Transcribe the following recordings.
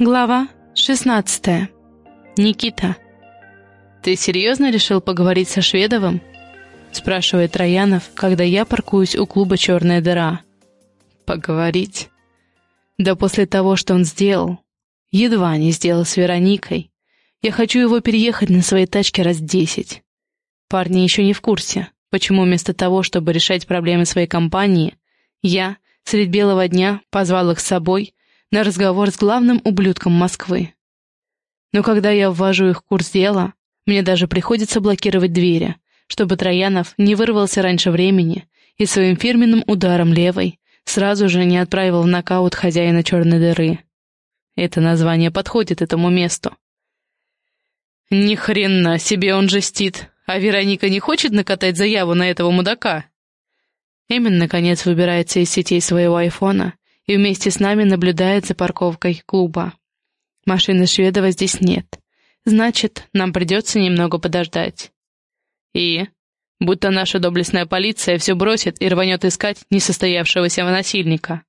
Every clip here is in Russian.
Глава 16. Никита. «Ты серьезно решил поговорить со Шведовым?» спрашивает Троянов, когда я паркуюсь у клуба «Черная дыра». «Поговорить?» Да после того, что он сделал, едва не сделал с Вероникой, я хочу его переехать на своей тачке раз десять. Парни еще не в курсе, почему вместо того, чтобы решать проблемы своей компании, я, средь белого дня, позвал их с собой на разговор с главным ублюдком Москвы. Но когда я ввожу их в курс дела, мне даже приходится блокировать двери, чтобы Троянов не вырвался раньше времени и своим фирменным ударом левой сразу же не отправил в нокаут хозяина черной дыры. Это название подходит этому месту. Ни хрена себе он жестит, а Вероника не хочет накатать заяву на этого мудака. Эмин, наконец, выбирается из сетей своего айфона и вместе с нами наблюдает за парковкой клуба. Машины Шведова здесь нет. Значит, нам придется немного подождать. И? Будто наша доблестная полиция все бросит и рванет искать несостоявшегося насильника.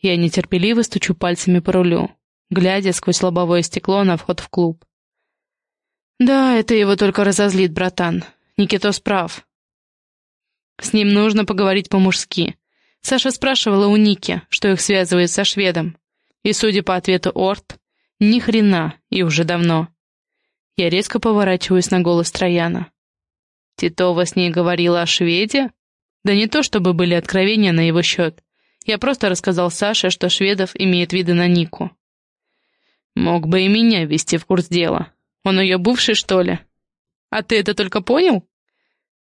Я нетерпеливо стучу пальцами по рулю, глядя сквозь лобовое стекло на вход в клуб. Да, это его только разозлит, братан. Никитос прав. С ним нужно поговорить по-мужски. Саша спрашивала у Ники, что их связывает со шведом. И, судя по ответу Орт, ни хрена, и уже давно. Я резко поворачиваюсь на голос Трояна. Титова с ней говорила о шведе? Да не то, чтобы были откровения на его счет. Я просто рассказал Саше, что Шведов имеет виды на Нику. Мог бы и меня ввести в курс дела. Он ее бывший, что ли? А ты это только понял?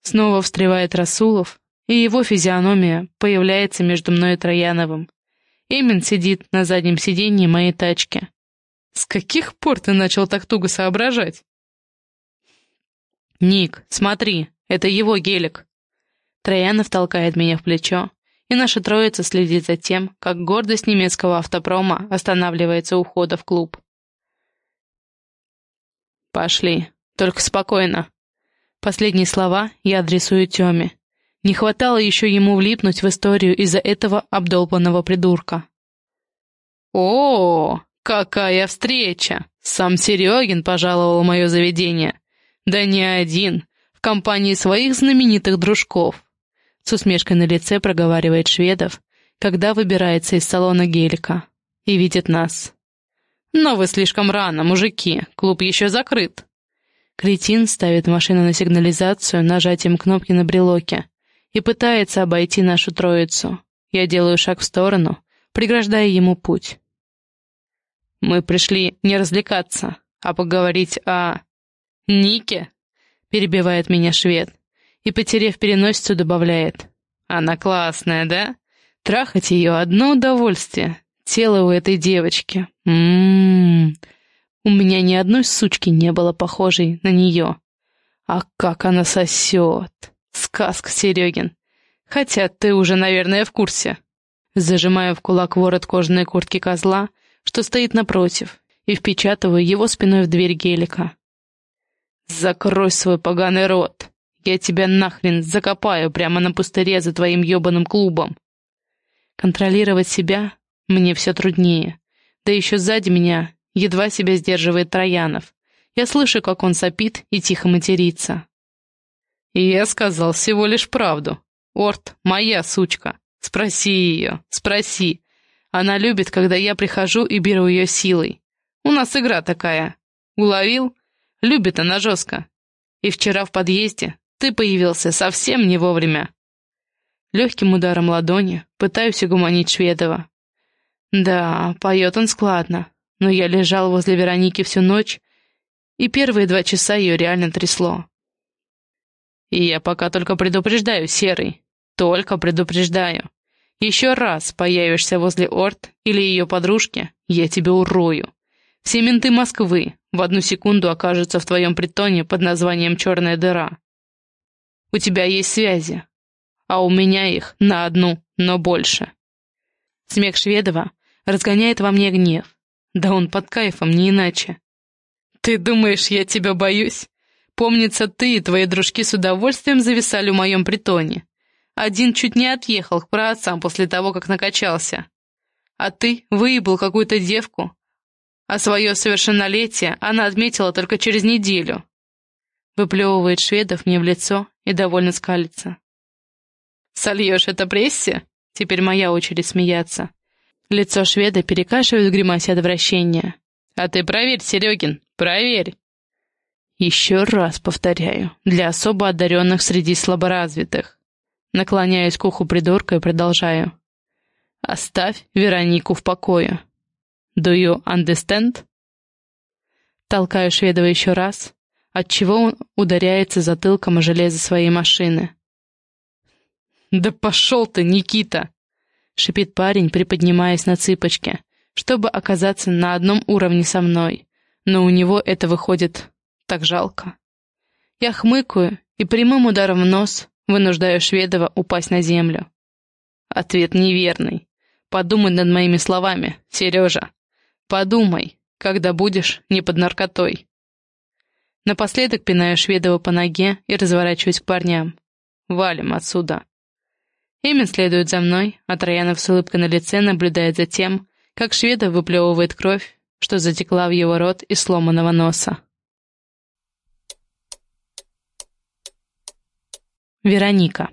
Снова встревает Расулов, и его физиономия появляется между мной и Трояновым. Эмин сидит на заднем сиденье моей тачки. С каких пор ты начал так туго соображать? «Ник, смотри, это его гелик». Троянов толкает меня в плечо, и наша троица следит за тем, как гордость немецкого автопрома останавливается у входа в клуб. «Пошли, только спокойно». Последние слова я адресую Тёме. Не хватало еще ему влипнуть в историю из-за этого обдолбанного придурка. «О, какая встреча! Сам Серегин пожаловал мое заведение. Да не один, в компании своих знаменитых дружков. С усмешкой на лице проговаривает Шведов, когда выбирается из салона гелика и видит нас. «Но вы слишком рано, мужики, клуб еще закрыт». Кретин ставит машину на сигнализацию нажатием кнопки на брелоке и пытается обойти нашу троицу. Я делаю шаг в сторону, преграждая ему путь. «Мы пришли не развлекаться, а поговорить о...» «Нике?» — перебивает меня швед. И, потеряв переносицу, добавляет. «Она классная, да? Трахать ее одно удовольствие. Тело у этой девочки. Ммм. У меня ни одной сучки не было похожей на нее. А как она сосет! Сказка, Серегин. Хотя ты уже, наверное, в курсе». Зажимаю в кулак ворот кожаной куртки козла, что стоит напротив, и впечатываю его спиной в дверь гелика. «Закрой свой поганый рот! Я тебя нахрен закопаю прямо на пустыре за твоим ебаным клубом!» Контролировать себя мне все труднее. Да еще сзади меня едва себя сдерживает Троянов. Я слышу, как он сопит и тихо матерится. И я сказал всего лишь правду. Орт, моя сучка. Спроси ее, спроси. Она любит, когда я прихожу и беру ее силой. У нас игра такая. Уловил? Любит она жестко. И вчера в подъезде ты появился совсем не вовремя. Легким ударом ладони пытаюсь угуманить Шведова. Да, поет он складно, но я лежал возле Вероники всю ночь, и первые два часа ее реально трясло. И я пока только предупреждаю, Серый, только предупреждаю. Еще раз появишься возле Орт или ее подружки, я тебя урою. Все менты Москвы в одну секунду окажутся в твоем притоне под названием «Черная дыра». У тебя есть связи, а у меня их на одну, но больше. Смех Шведова разгоняет во мне гнев. Да он под кайфом, не иначе. Ты думаешь, я тебя боюсь? Помнится, ты и твои дружки с удовольствием зависали в моем притоне. Один чуть не отъехал к праотцам после того, как накачался. А ты выебал какую-то девку, а свое совершеннолетие она отметила только через неделю. Выплевывает шведов мне в лицо и довольно скалится. «Сольешь это прессе?» Теперь моя очередь смеяться. Лицо шведа перекашивает в гримасе отвращения. «А ты проверь, Серегин, проверь!» Еще раз повторяю, для особо одаренных среди слаборазвитых. Наклоняюсь к уху придурка и продолжаю. Оставь Веронику в покое. Do you understand? Толкаю Шведова еще раз, отчего он ударяется затылком о железо своей машины. «Да пошел ты, Никита!» — шипит парень, приподнимаясь на цыпочки, чтобы оказаться на одном уровне со мной, но у него это выходит так жалко. Я хмыкаю и прямым ударом в нос вынуждаю Шведова упасть на землю. Ответ неверный. Подумай над моими словами, Сережа. Подумай, когда будешь не под наркотой. Напоследок пинаю Шведова по ноге и разворачиваюсь к парням. Валим отсюда. Эмин следует за мной, а Троянов с улыбкой на лице наблюдает за тем, как Шведов выплевывает кровь, что затекла в его рот из сломанного носа. Вероника.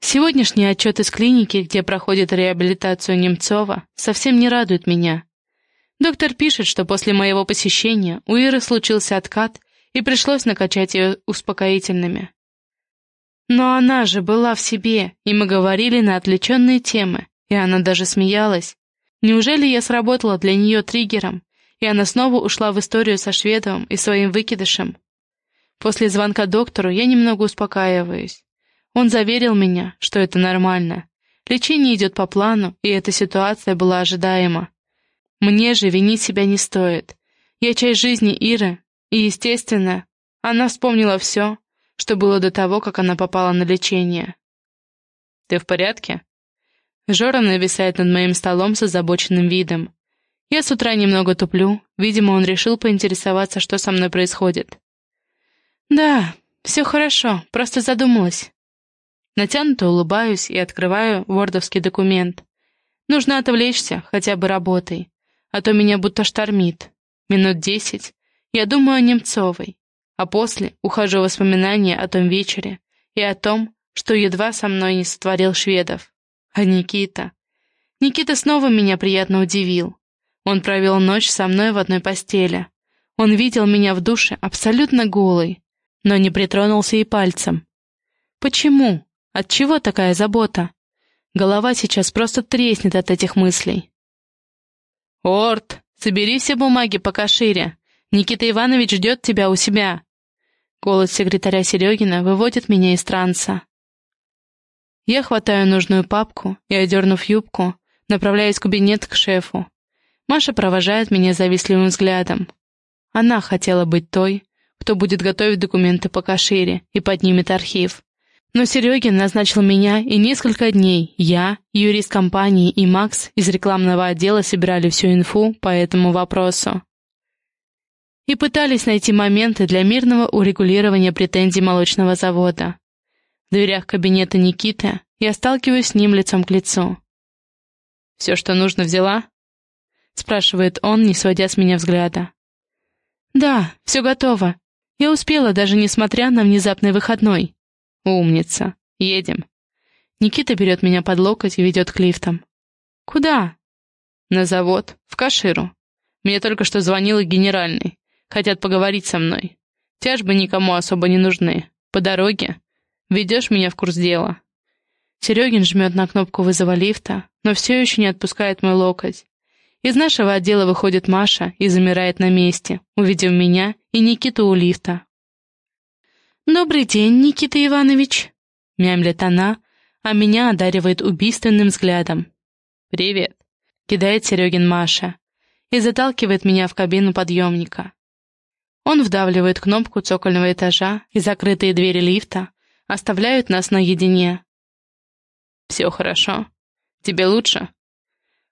Сегодняшний отчет из клиники, где проходит реабилитацию Немцова, совсем не радует меня. Доктор пишет, что после моего посещения у Иры случился откат, и пришлось накачать ее успокоительными. Но она же была в себе, и мы говорили на отвлеченные темы, и она даже смеялась. Неужели я сработала для нее триггером, и она снова ушла в историю со Шведовым и своим выкидышем? После звонка доктору я немного успокаиваюсь. Он заверил меня, что это нормально. Лечение идет по плану, и эта ситуация была ожидаема. Мне же винить себя не стоит. Я часть жизни Иры, и, естественно, она вспомнила все, что было до того, как она попала на лечение. «Ты в порядке?» Жора нависает над моим столом с озабоченным видом. Я с утра немного туплю, видимо, он решил поинтересоваться, что со мной происходит. «Да, все хорошо, просто задумалась». Натянуто улыбаюсь и открываю вордовский документ. Нужно отвлечься, хотя бы работой, а то меня будто штормит. Минут десять. Я думаю о Немцовой, а после ухожу в воспоминания о том вечере и о том, что едва со мной не сотворил шведов. А Никита... Никита снова меня приятно удивил. Он провел ночь со мной в одной постели. Он видел меня в душе абсолютно голой, но не притронулся и пальцем. Почему? От чего такая забота? Голова сейчас просто треснет от этих мыслей. «Орт, собери все бумаги пока шире. Никита Иванович ждет тебя у себя». Голос секретаря Серегина выводит меня из транса. Я хватаю нужную папку и, одернув юбку, направляюсь в кабинет к шефу. Маша провожает меня завистливым взглядом. Она хотела быть той, кто будет готовить документы по Кашире и поднимет архив. Но Серегин назначил меня, и несколько дней я, юрист компании и Макс из рекламного отдела собирали всю инфу по этому вопросу. И пытались найти моменты для мирного урегулирования претензий молочного завода. В дверях кабинета Никиты я сталкиваюсь с ним лицом к лицу. «Все, что нужно, взяла?» — спрашивает он, не сводя с меня взгляда. «Да, все готово. Я успела, даже несмотря на внезапный выходной. Умница. Едем. Никита берет меня под локоть и ведет к лифтам. Куда? На завод, в Каширу. Мне только что звонил генеральный. Хотят поговорить со мной. Тяжбы никому особо не нужны. По дороге. Ведешь меня в курс дела. Серегин жмет на кнопку вызова лифта, но все еще не отпускает мой локоть. Из нашего отдела выходит Маша и замирает на месте, увидев меня и Никиту у лифта. «Добрый день, Никита Иванович!» — мямлет она, а меня одаривает убийственным взглядом. «Привет!» — кидает Серегин Маша и заталкивает меня в кабину подъемника. Он вдавливает кнопку цокольного этажа, и закрытые двери лифта оставляют нас наедине. «Все хорошо. Тебе лучше?»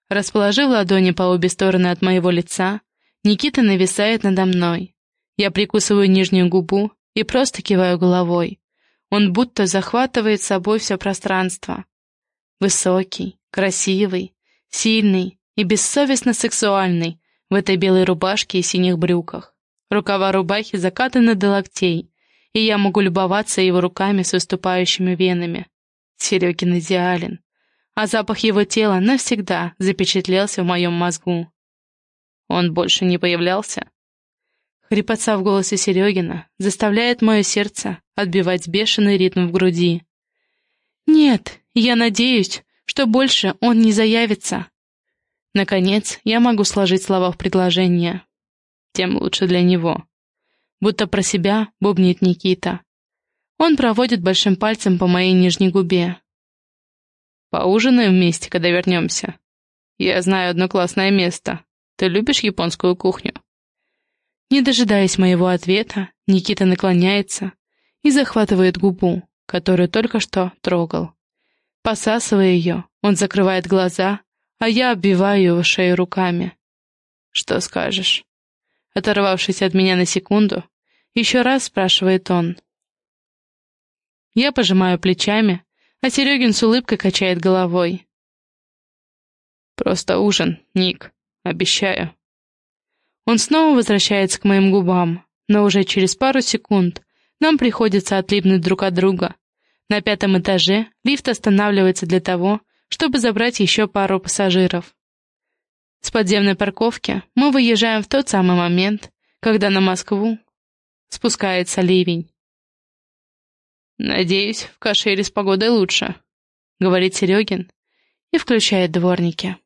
Расположив ладони по обе стороны от моего лица, Никита нависает надо мной. Я прикусываю нижнюю губу и просто киваю головой. Он будто захватывает собой все пространство. Высокий, красивый, сильный и бессовестно сексуальный в этой белой рубашке и синих брюках. Рукава рубахи закатаны до локтей, и я могу любоваться его руками с выступающими венами. Серегин идеален, а запах его тела навсегда запечатлелся в моем мозгу. Он больше не появлялся. Хрипотца в голосе Серегина заставляет мое сердце отбивать бешеный ритм в груди. «Нет, я надеюсь, что больше он не заявится». Наконец, я могу сложить слова в предложение. Тем лучше для него. Будто про себя бубнит Никита. Он проводит большим пальцем по моей нижней губе. «Поужинаем вместе, когда вернемся. Я знаю одно классное место. Ты любишь японскую кухню?» Не дожидаясь моего ответа, Никита наклоняется и захватывает губу, которую только что трогал. Посасывая ее, он закрывает глаза, а я обвиваю его шею руками. «Что скажешь?» Оторвавшись от меня на секунду, еще раз спрашивает он. Я пожимаю плечами, а Серегин с улыбкой качает головой. «Просто ужин, Ник, обещаю». Он снова возвращается к моим губам, но уже через пару секунд нам приходится отлипнуть друг от друга. На пятом этаже лифт останавливается для того, чтобы забрать еще пару пассажиров. С подземной парковки мы выезжаем в тот самый момент, когда на Москву спускается ливень. «Надеюсь, в Кашире с погодой лучше», — говорит Серегин и включает дворники.